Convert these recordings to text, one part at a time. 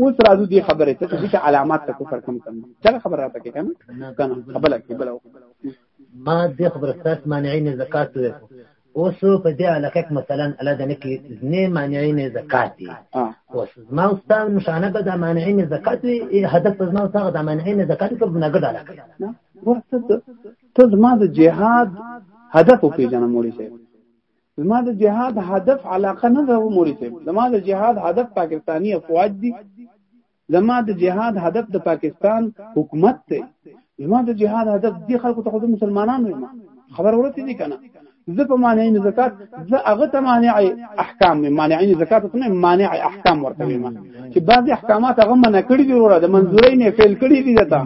اوس راځو دی خبره ته چې علامات ته کفر کم کم. چا خبر راته کې کنه؟ کنه خبره کې بل ما دې خبره ستاسو مانعين زکات اوس په دې علاقه کې مثلا الله دې کې نه مانعين زکات دي. اوس ما استاد مشانه به د مانعين زکات هدف ما استاد د مانعين زکات په بنګد علاقه. ورته ته زما د جهاد هدف په جنم موري شي زما د جهاد هدف علاقه نه ده موري زما د جهاد هدف پاکستانی افواج دي. زما د جهاد هدف د پاکستان حکومت ته زما د جهاد هدف دي خلکو ته خود مسلمانانو خبر ورته دي کنه؟ زه په معنی نه زکات، زه هغه ته معنی احکام معنی نه زکات ته نه معنی احکام ورته ما چې بعض احکامات هغه منع کړی دي وروره د منزوري نه فعل کړی دي دتا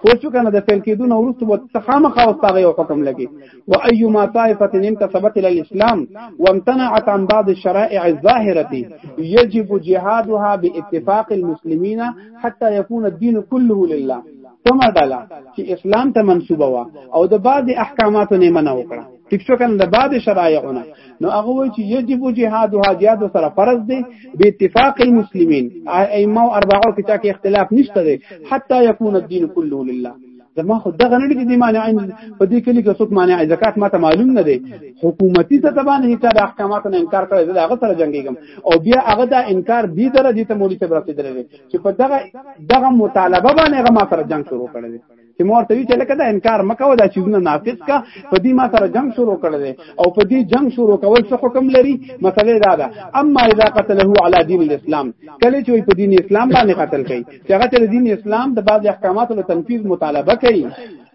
خو شو کنه د فعل کېدو نو ورته و تخامه خاص تاغه یو حکم لګي. و ايما طائفه انتسبت الى الاسلام وامتنعت عن بعض الشرائع الظاهره يجب جهادها باتفاق المسلمين حتى يكون الدين كله لله. ثم ډاله چې اسلام ته منسوبه وا او د بعض احکاماتو نه منع وکړه. ٹھیک شو کنه د بعد شرایعونه نو هغه وی چې یجب جهاد او جهاد سره فرض دی به اتفاق المسلمین ائمه او اربعه کې چې اختلاف نشته دی، حتی یکون الدین كله لله. زما خو دغه نه دي معنی عین په دې کې لیکه څوک معنی زکات ماته معلوم نه دی. حکومتي ته تبان هیڅ د احکاماتو نه انکار کړی دا هغه سره جنگیږم او بیا هغه دا انکار دی درجه ته مولوی ته رسیدلی چې په دغه دغه مطالبه باندې هغه ما سره جنگ شروع کړی چې مور ته چې لکه دا انکار مکو دا چیزونه ناقص کا په دې ما سره جنگ شروع کړل او په دې جنگ شروع کول څه حکم لري؟ مثلا دا ده. اما اذا قتله على دين الاسلام، کله چې په دین اسلام باندې قتل کړي. چې هغه د دین اسلام د بعض احکاماتو له تنفيذ مطالبه کوي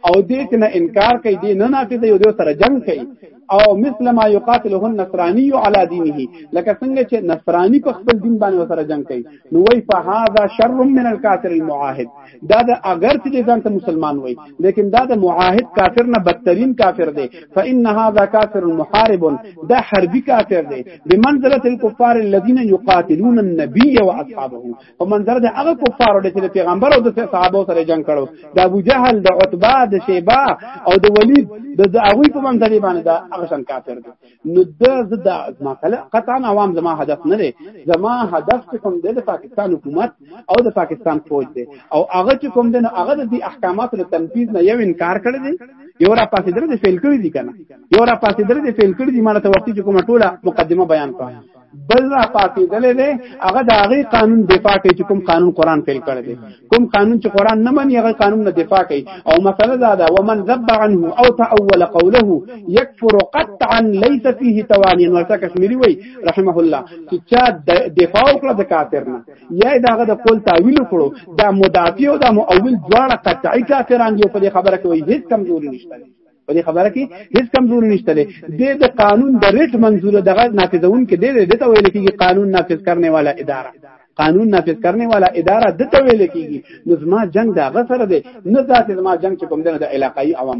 او دې نه انکار کوي دې نه ناقص دی او دې سره جنگ کوي او مثل ما يقاتله النصراني على دينه. لك څنګه چې نصراني په خپل دین باندې وسره جنگ کوي. نو وای په هاذا شر من الكافر المعاهد. دا دا اگر چې ځان ته مسلمان وای، لیکن دا د معاهد کافر نه بدترین کافر دی. فان هذا کافر محارب. دا حربي کافر دی. بمنزله الكفار الذين يقاتلون النبي واصحابه ومنزله هغه کفار چې پیغمبر او د صحابه سره جنگ کړو. دا ابو جهل، د عتبہ د شیبہ او د ولید، د هغه په منځ باندې دا هغه شان کافر دی. نو د زدا ما کله قطعا عوام زما هدف نه دی. زما هدف کوم دی، د پاکستان حکومت او د پاکستان فوج دی. او هغه چې کوم دی، نو هغه د احکامات له تنفيذ نه یو انکار کړی دی. یو را پاسې درته فیل کړی دی کنه یو را پاسې درته فیل کړی دی ماته وخت چې کوم ټوله مقدمه بیان کړم بل را پاتې دلې دې هغه د هغه قانون دفاع کوي چې کوم قانون قران فعل کړی دی. کوم قانون چې قران نه مني، هغه قانون نه دفاع کوي. او مثلا دا ده، ومن ذب عنه او تاول قوله يكفر قطعا ليس فيه تواني. ورته کشمیری وای رحمه الله، چې چا دفاع وکړه د کافر نه. یا داغه د قول تعویل کړو دا مدافع او دا مؤول دواړه قطعي کافران دی په دې خبره کوي هیڅ کمزوري نشته. په دې خبره کې هیڅ کمزوري نشته دی. د قانون د ریټ منظور دغه نافذون کې دی د ته ویل کېږي قانون نافذ کرنے والا اداره. قانون نافذ کرنے والا اداره د ته ویل کېږي. نظم جنگ دا غسر دی. نه ذات نظم جنگ چې کوم دی د علاقائی عوام